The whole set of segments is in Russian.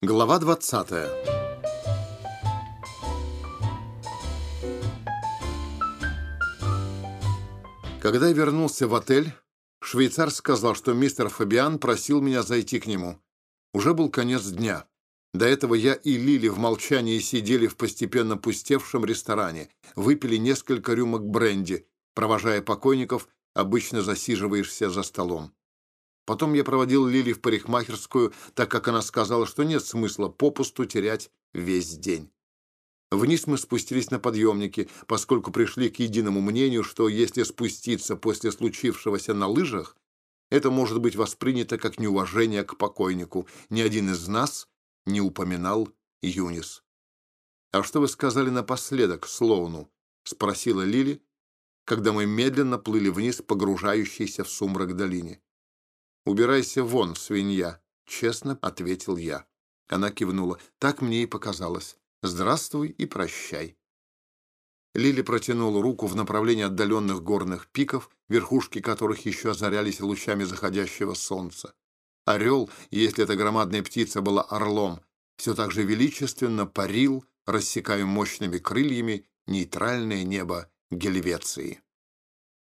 Глава 20 Когда я вернулся в отель, швейцар сказал, что мистер Фабиан просил меня зайти к нему. Уже был конец дня. До этого я и Лили в молчании сидели в постепенно пустевшем ресторане, выпили несколько рюмок бренди, провожая покойников, обычно засиживаешься за столом. Потом я проводил Лили в парикмахерскую, так как она сказала, что нет смысла попусту терять весь день. Вниз мы спустились на подъемнике, поскольку пришли к единому мнению, что если спуститься после случившегося на лыжах, это может быть воспринято как неуважение к покойнику. Ни один из нас не упоминал Юнис. «А что вы сказали напоследок Слоуну?» — спросила Лили, когда мы медленно плыли вниз, погружающейся в сумрак долине. «Убирайся вон, свинья», — честно ответил я. Она кивнула. «Так мне и показалось. Здравствуй и прощай». Лили протянула руку в направлении отдаленных горных пиков, верхушки которых еще озарялись лучами заходящего солнца. Орел, если эта громадная птица была орлом, все так же величественно парил, рассекая мощными крыльями нейтральное небо Гельвеции.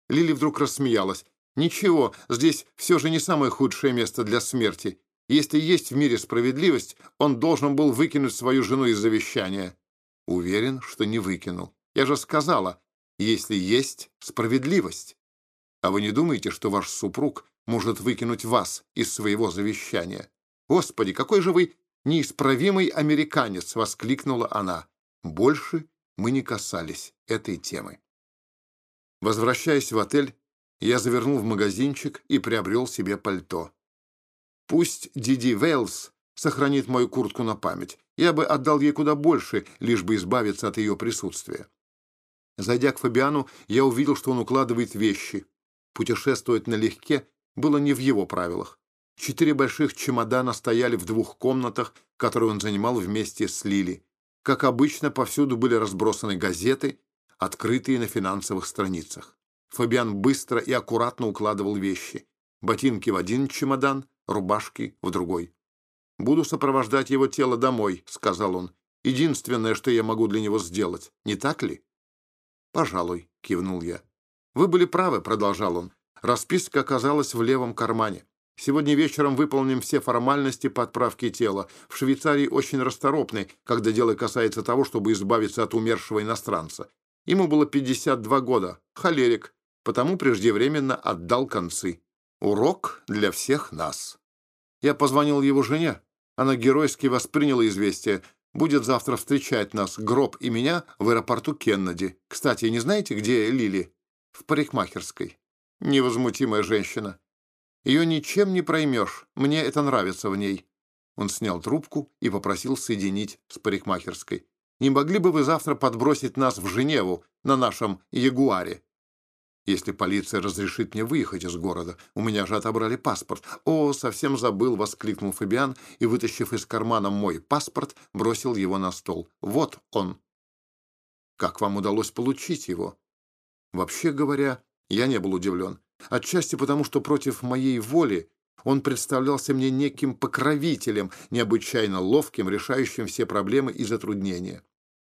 Лили вдруг рассмеялась. Ничего, здесь все же не самое худшее место для смерти. Если есть в мире справедливость, он должен был выкинуть свою жену из завещания. Уверен, что не выкинул. Я же сказала, если есть справедливость. А вы не думаете, что ваш супруг может выкинуть вас из своего завещания? Господи, какой же вы неисправимый американец! — воскликнула она. Больше мы не касались этой темы. Возвращаясь в отель, я завернул в магазинчик и приобрел себе пальто. Пусть Диди Вейлс сохранит мою куртку на память. Я бы отдал ей куда больше, лишь бы избавиться от ее присутствия. Зайдя к Фабиану, я увидел, что он укладывает вещи. Путешествовать налегке было не в его правилах. Четыре больших чемодана стояли в двух комнатах, которые он занимал вместе с Лили. Как обычно, повсюду были разбросаны газеты, открытые на финансовых страницах. Фабиан быстро и аккуратно укладывал вещи. Ботинки в один чемодан, рубашки в другой. «Буду сопровождать его тело домой», — сказал он. «Единственное, что я могу для него сделать. Не так ли?» «Пожалуй», — кивнул я. «Вы были правы», — продолжал он. «Расписка оказалась в левом кармане. Сегодня вечером выполним все формальности по отправке тела. В Швейцарии очень расторопны, когда дело касается того, чтобы избавиться от умершего иностранца. Ему было 52 года, холерик, потому преждевременно отдал концы. Урок для всех нас. Я позвонил его жене. Она геройски восприняла известие. Будет завтра встречать нас, гроб и меня, в аэропорту Кеннеди. Кстати, не знаете, где Лили? В парикмахерской. Невозмутимая женщина. Ее ничем не проймешь. Мне это нравится в ней. Он снял трубку и попросил соединить с парикмахерской. «Не могли бы вы завтра подбросить нас в Женеву на нашем Ягуаре? Если полиция разрешит мне выехать из города. У меня же отобрали паспорт. О, совсем забыл, воскликнул Фабиан и, вытащив из кармана мой паспорт, бросил его на стол. Вот он. Как вам удалось получить его? Вообще говоря, я не был удивлен. Отчасти потому, что против моей воли он представлялся мне неким покровителем, необычайно ловким, решающим все проблемы и затруднения.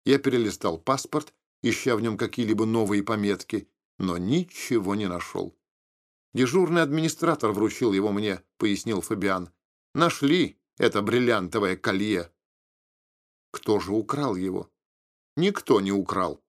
Я перелистал паспорт, ища в нем какие-либо новые пометки, но ничего не нашел. «Дежурный администратор вручил его мне», — пояснил Фабиан. «Нашли это бриллиантовое колье». Кто же украл его? Никто не украл.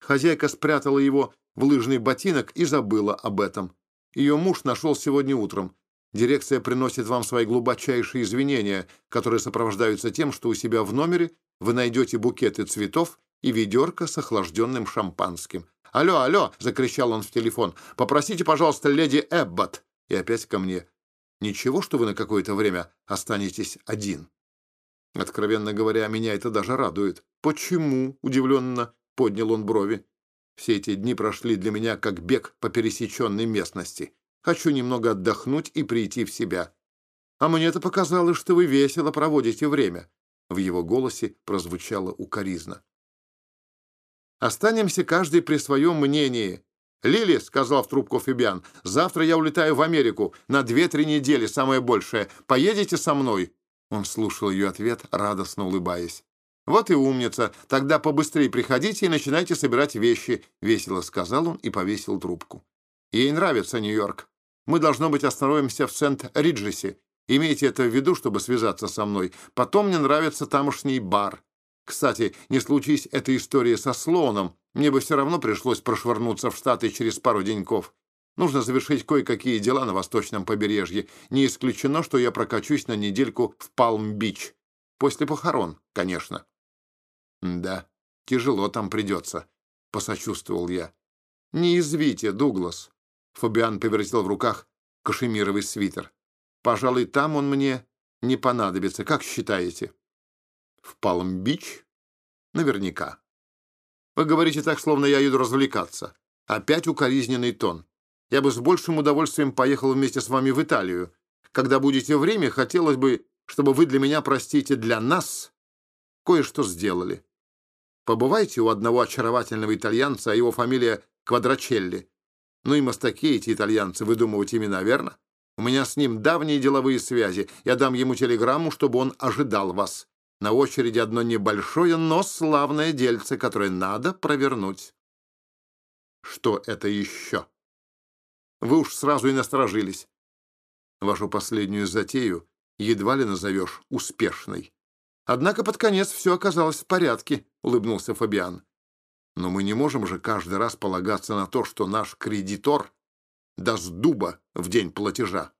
Хозяйка спрятала его в лыжный ботинок и забыла об этом. Ее муж нашел сегодня утром. Дирекция приносит вам свои глубочайшие извинения, которые сопровождаются тем, что у себя в номере вы найдете букеты цветов и ведерко с охлажденным шампанским. «Алло, алло!» — закричал он в телефон. «Попросите, пожалуйста, леди Эббот!» И опять ко мне. «Ничего, что вы на какое-то время останетесь один?» Откровенно говоря, меня это даже радует. «Почему?» — удивленно поднял он брови. «Все эти дни прошли для меня как бег по пересеченной местности. Хочу немного отдохнуть и прийти в себя. А мне-то показалось, что вы весело проводите время». В его голосе прозвучало укоризна. Останемся каждый при своем мнении. «Лили», — сказал в трубку Фибиан, — «завтра я улетаю в Америку на две-три недели, самое большее. Поедете со мной?» Он слушал ее ответ, радостно улыбаясь. «Вот и умница. Тогда побыстрее приходите и начинайте собирать вещи», — весело сказал он и повесил трубку. «Ей нравится Нью-Йорк. Мы, должно быть, остановимся в Сент-Риджесе. Имейте это в виду, чтобы связаться со мной. Потом мне нравится тамошний бар. Кстати, не случись эта история со слоном, мне бы все равно пришлось прошвырнуться в Штаты через пару деньков. Нужно завершить кое-какие дела на восточном побережье. Не исключено, что я прокачусь на недельку в Палм-Бич. После похорон, конечно. Да, тяжело там придется, — посочувствовал я. Не извите, Дуглас. Фабиан повертел в руках кашемировый свитер. Пожалуй, там он мне не понадобится. Как считаете? В Палм-Бич? Наверняка. Вы говорите так, словно я еду развлекаться. Опять укоризненный тон. Я бы с большим удовольствием поехал вместе с вами в Италию. Когда будете время, хотелось бы, чтобы вы для меня, простите, для нас кое-что сделали. Побывайте у одного очаровательного итальянца, а его фамилия Квадрачелли. Ну и мастаки эти итальянцы выдумывать имена, верно? У меня с ним давние деловые связи. Я дам ему телеграмму, чтобы он ожидал вас. На очереди одно небольшое, но славное дельце, которое надо провернуть. Что это еще? Вы уж сразу и насторожились. Вашу последнюю затею едва ли назовешь успешной. Однако под конец все оказалось в порядке, — улыбнулся Фабиан. Но мы не можем же каждый раз полагаться на то, что наш кредитор даст дуба в день платежа.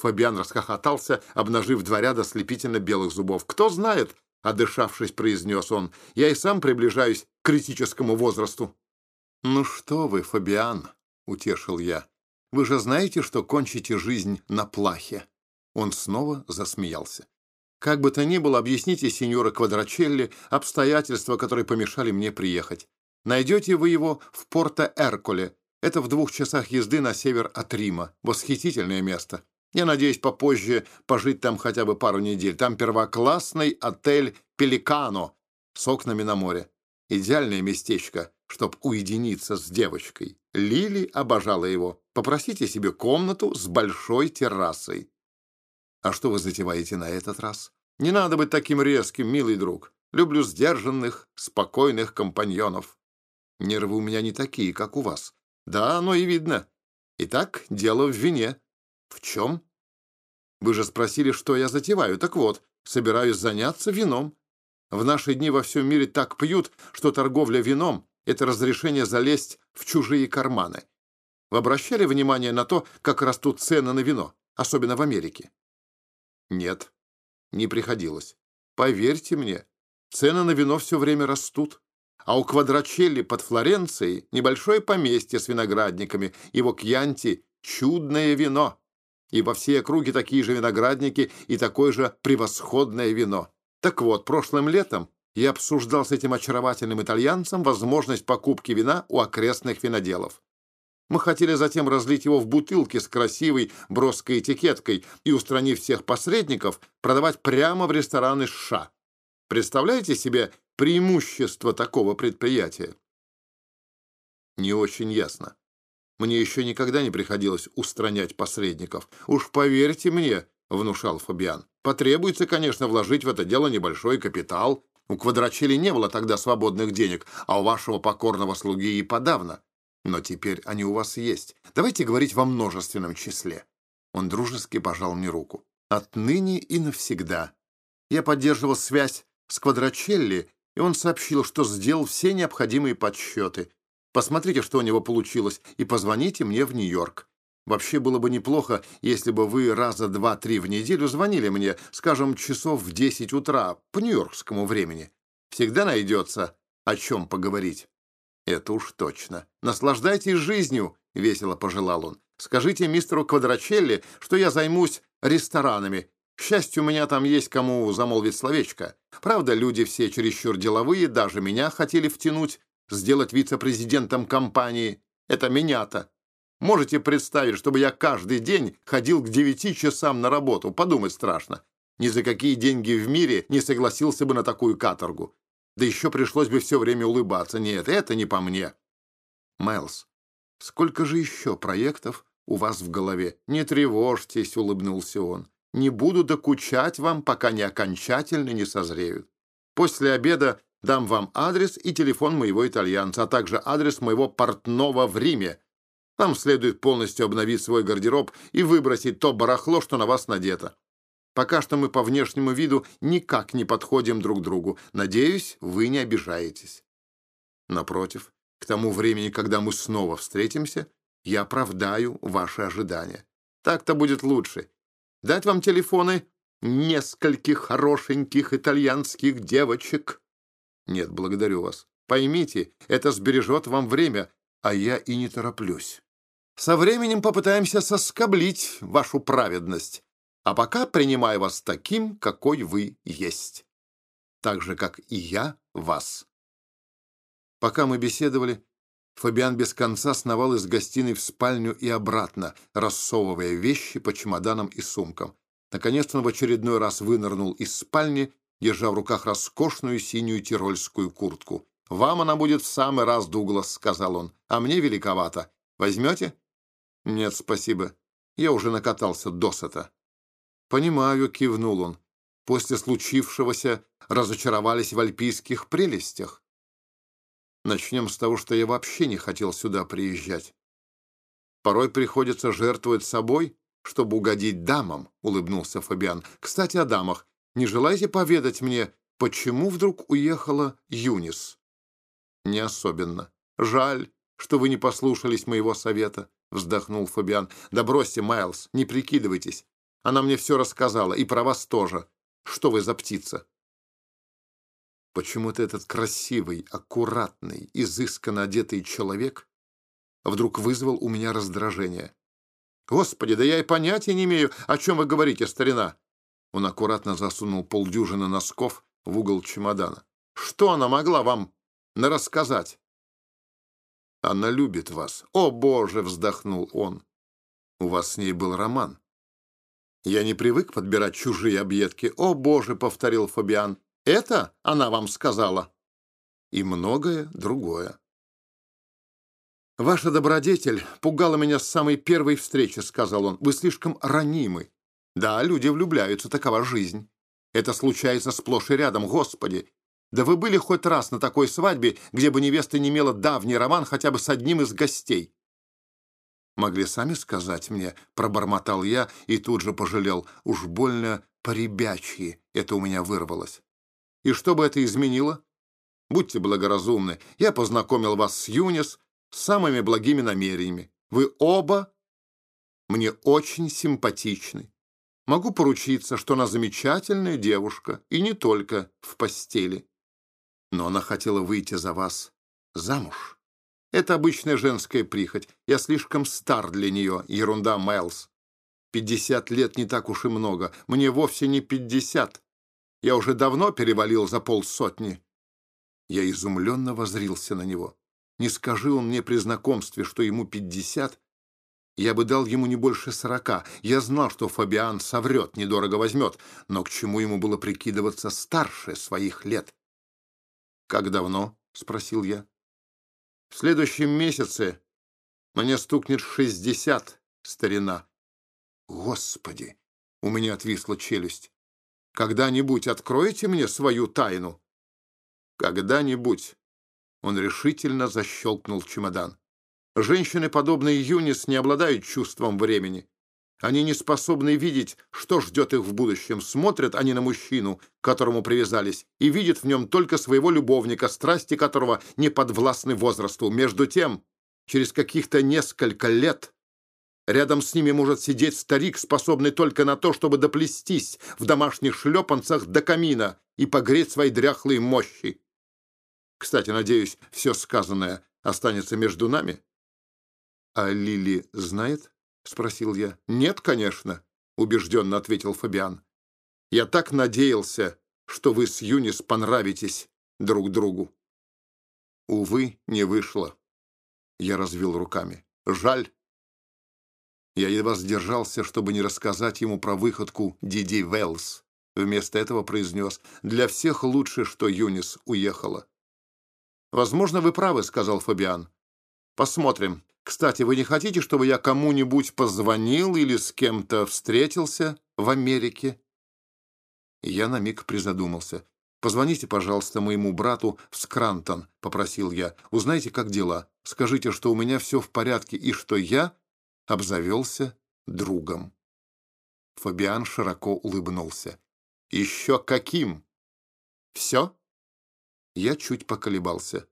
Фабиан расхохотался, обнажив два ряда слепительно белых зубов. «Кто знает?» — одышавшись, произнес он. «Я и сам приближаюсь к критическому возрасту». «Ну что вы, Фабиан?» — утешил я. Вы же знаете, что кончите жизнь на плахе». Он снова засмеялся. «Как бы то ни было, объясните сеньора Квадрачелли обстоятельства, которые помешали мне приехать. Найдете вы его в Порто-Эркуле. Это в двух часах езды на север от Рима. Восхитительное место. Я надеюсь попозже пожить там хотя бы пару недель. Там первоклассный отель «Пеликано» с окнами на море. Идеальное местечко, чтоб уединиться с девочкой. Лили обожала его. Попросите себе комнату с большой террасой. А что вы затеваете на этот раз? Не надо быть таким резким, милый друг. Люблю сдержанных, спокойных компаньонов. Нервы у меня не такие, как у вас. Да, оно и видно. Итак, дело в вине. В чем? Вы же спросили, что я затеваю. Так вот, собираюсь заняться вином. В наши дни во всем мире так пьют, что торговля вином — это разрешение залезть в чужие карманы. Вы обращали внимание на то, как растут цены на вино, особенно в Америке? Нет, не приходилось. Поверьте мне, цены на вино все время растут. А у Квадрачелли под Флоренцией небольшое поместье с виноградниками, его кьянти — чудное вино. И во всей округе такие же виноградники и такое же превосходное вино. Так вот, прошлым летом я обсуждал с этим очаровательным итальянцем возможность покупки вина у окрестных виноделов. Мы хотели затем разлить его в бутылки с красивой броской этикеткой и, устранив всех посредников, продавать прямо в рестораны США. Представляете себе преимущество такого предприятия? Не очень ясно. Мне еще никогда не приходилось устранять посредников. Уж поверьте мне, — внушал Фабиан. Потребуется, конечно, вложить в это дело небольшой капитал. У Квадрачели не было тогда свободных денег, а у вашего покорного слуги и подавно. Но теперь они у вас есть. Давайте говорить во множественном числе». Он дружески пожал мне руку. «Отныне и навсегда. Я поддерживал связь с Квадрачелли, и он сообщил, что сделал все необходимые подсчеты. Посмотрите, что у него получилось, и позвоните мне в Нью-Йорк. Вообще было бы неплохо, если бы вы раза два-три в неделю звонили мне, скажем, часов в десять утра по нью-йоркскому времени. Всегда найдется о чем поговорить». «Это уж точно. Наслаждайтесь жизнью», — весело пожелал он. «Скажите мистеру Квадрачелли, что я займусь ресторанами. К счастью, у меня там есть кому замолвить словечко. Правда, люди все чересчур деловые, даже меня хотели втянуть, сделать вице-президентом компании. Это меня-то. Можете представить, чтобы я каждый день ходил к девяти часам на работу? Подумать страшно. Ни за какие деньги в мире не согласился бы на такую каторгу. Да еще пришлось бы все время улыбаться. Нет, это не по мне. Майлз, сколько же еще проектов у вас в голове? Не тревожьтесь, улыбнулся он. не буду докучать вам, пока не окончательно не созреют. После обеда дам вам адрес и телефон моего итальянца, а также адрес моего портного в Риме. Вам следует полностью обновить свой гардероб и выбросить то барахло, что на вас надето. Пока что мы по внешнему виду никак не подходим друг другу. Надеюсь, вы не обижаетесь. Напротив, к тому времени, когда мы снова встретимся, я оправдаю ваши ожидания. Так-то будет лучше. Дать вам телефоны нескольких хорошеньких итальянских девочек? Нет, благодарю вас. Поймите, это сбережет вам время, а я и не тороплюсь. Со временем попытаемся соскоблить вашу праведность, а пока принимаю вас таким, какой вы есть. Так же, как и я вас. Пока мы беседовали, Фабиан без конца сновал из гостиной в спальню и обратно, рассовывая вещи по чемоданам и сумкам. Наконец он в очередной раз вынырнул из спальни, держа в руках роскошную синюю тирольскую куртку. «Вам она будет в самый раз, Дуглас», — сказал он, — «а мне великовато. Возьмете?» «Нет, спасибо. Я уже накатался досыта». «Понимаю», — кивнул он. «После случившегося разочаровались в альпийских прелестях. Начнем с того, что я вообще не хотел сюда приезжать. Порой приходится жертвовать собой, чтобы угодить дамам, — улыбнулся Фабиан. Кстати, о дамах. Не желаете поведать мне, почему вдруг уехала Юнис? Не особенно. Жаль, что вы не послушались моего совета, — вздохнул Фабиан. Да бросьте, Майлз, не прикидывайтесь. Она мне все рассказала, и про вас тоже. Что вы за птица? Почему-то этот красивый, аккуратный, изысканно одетый человек вдруг вызвал у меня раздражение. «Господи, да я и понятия не имею, о чем вы говорите, старина!» Он аккуратно засунул полдюжины носков в угол чемодана. «Что она могла вам рассказать?» «Она любит вас». «О, Боже!» — вздохнул он. «У вас с ней был роман». «Я не привык подбирать чужие объедки». «О, Боже!» — повторил Фабиан. Это она вам сказала. И многое другое. «Ваша добродетель пугала меня с самой первой встречи», — сказал он. «Вы слишком ранимы. Да, люди влюбляются, такова жизнь. Это случается сплошь и рядом, Господи. Да вы были хоть раз на такой свадьбе, где бы невеста не имела давний роман хотя бы с одним из гостей?» «Могли сами сказать мне», — пробормотал я и тут же пожалел. «Уж больно поребячьи это у меня вырвалось». И что бы это изменило? Будьте благоразумны. Я познакомил вас с Юнис с самыми благими намерениями. Вы оба мне очень симпатичны. Могу поручиться, что она замечательная девушка, и не только в постели. Но она хотела выйти за вас замуж. Это обычная женская прихоть. Я слишком стар для нее. Ерунда, Майлз. Пятьдесят лет не так уж и много. Мне вовсе не пятьдесят. Я уже давно перевалил за полсотни». Я изумленно возрился на него. Не скажи он мне при знакомстве, что ему пятьдесят, я бы дал ему не больше сорока. Я знал, что Фабиан соврет, недорого возьмет, но к чему ему было прикидываться старше своих лет? «Как давно?» — спросил я. «В следующем месяце мне стукнет шестьдесят, старина». «Господи!» — у меня отвисла челюсть. Когда-нибудь откроете мне свою тайну?» «Когда-нибудь». Он решительно защелкнул чемодан. Женщины, подобные Юнис, не обладают чувством времени. Они не способны видеть, что ждет их в будущем. Смотрят они на мужчину, к которому привязались, и видят в нем только своего любовника, страсти которого не подвластны возрасту. Между тем, через каких-то несколько лет Рядом с ними может сидеть старик, способный только на то, чтобы доплестись в домашних шлепанцах до камина и погреть свои дряхлые мощи. Кстати, надеюсь, все сказанное останется между нами? — А Лили знает? — спросил я. — Нет, конечно, — убежденно ответил Фабиан. — Я так надеялся, что вы с Юнис понравитесь друг другу. Увы, не вышло. Я развел руками. Жаль. Я едва сдержался, чтобы не рассказать ему про выходку Диди Велс. Вместо этого произнес «Для всех лучше, что Юнис уехала». «Возможно, вы правы», — сказал Фабиан. Посмотрим. Кстати, вы не хотите, чтобы я кому-нибудь позвонил или с кем-то встретился в Америке?» Я на миг призадумался. «Позвоните, пожалуйста, моему брату в Скрантон», — попросил я. «Узнайте, как дела. Скажите, что у меня все в порядке и что я обзавелся другом». Фабиан широко улыбнулся. «Еще каким?» «Все?» Я чуть поколебался.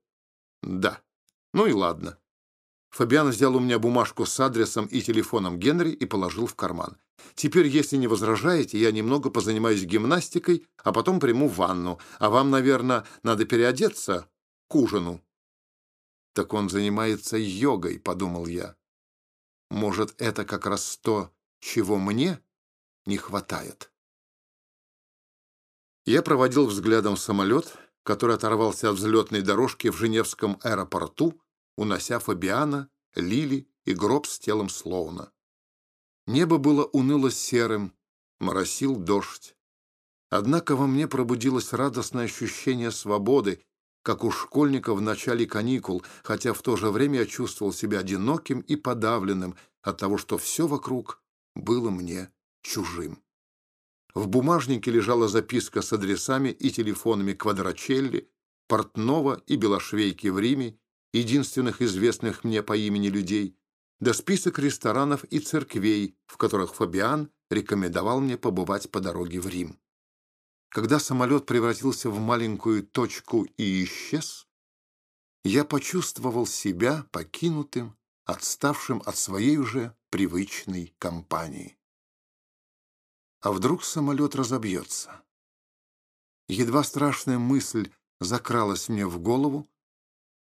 «Да. Ну и ладно». Фабиан взял у меня бумажку с адресом и телефоном Генри и положил в карман. «Теперь, если не возражаете, я немного позанимаюсь гимнастикой, а потом приму ванну. А вам, наверное, надо переодеться к ужину». «Так он занимается йогой», — подумал я. «Может, это как раз то, чего мне не хватает?» Я проводил взглядом самолет, который оторвался от взлетной дорожки в Женевском аэропорту, унося Фабиана, Лили и гроб с телом Слоуна. Небо было уныло серым, моросил дождь. Однако во мне пробудилось радостное ощущение свободы, как у школьника в начале каникул, хотя в то же время я чувствовал себя одиноким и подавленным от того, что все вокруг было мне чужим. В бумажнике лежала записка с адресами и телефонами Квадрачелли, Портнова и Белошвейки в Риме, единственных известных мне по имени людей, да список ресторанов и церквей, в которых Фабиан рекомендовал мне побывать по дороге в Рим. Когда самолет превратился в маленькую точку и исчез, я почувствовал себя покинутым, отставшим от своей уже привычной компании. А вдруг самолет разобьется? Едва страшная мысль закралась мне в голову,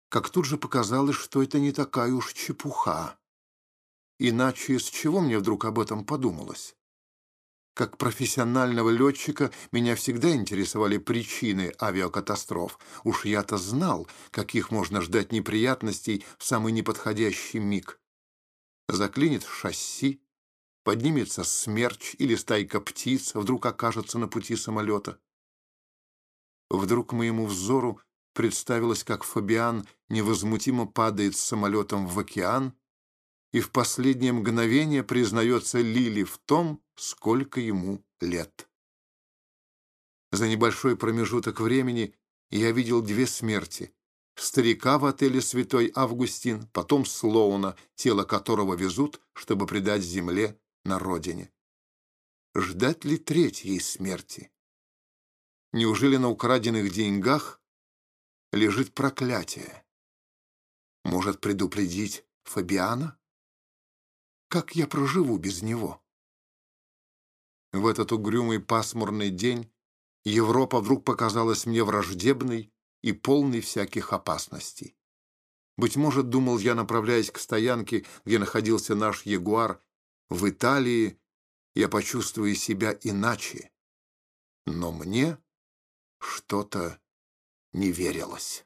как тут же показалось, что это не такая уж чепуха. Иначе с чего мне вдруг об этом подумалось? Как профессионального летчика меня всегда интересовали причины авиакатастроф. Уж я-то знал, каких можно ждать неприятностей в самый неподходящий миг. Заклинит шасси, поднимется смерч или стайка птиц вдруг окажется на пути самолета. Вдруг моему взору представилось, как Фабиан невозмутимо падает с самолетом в океан и в последнее мгновение признается Лили в том, сколько ему лет. За небольшой промежуток времени я видел две смерти. Старика в отеле «Святой Августин», потом Слоуна, тело которого везут, чтобы предать земле на родине. Ждать ли третьей смерти? Неужели на украденных деньгах лежит проклятие? Может предупредить Фабиана? Как я проживу без него? В этот угрюмый пасмурный день Европа вдруг показалась мне враждебной и полной всяких опасностей. Быть может, думал я, направляясь к стоянке, где находился наш Ягуар, в Италии я почувствую себя иначе. Но мне что-то не верилось.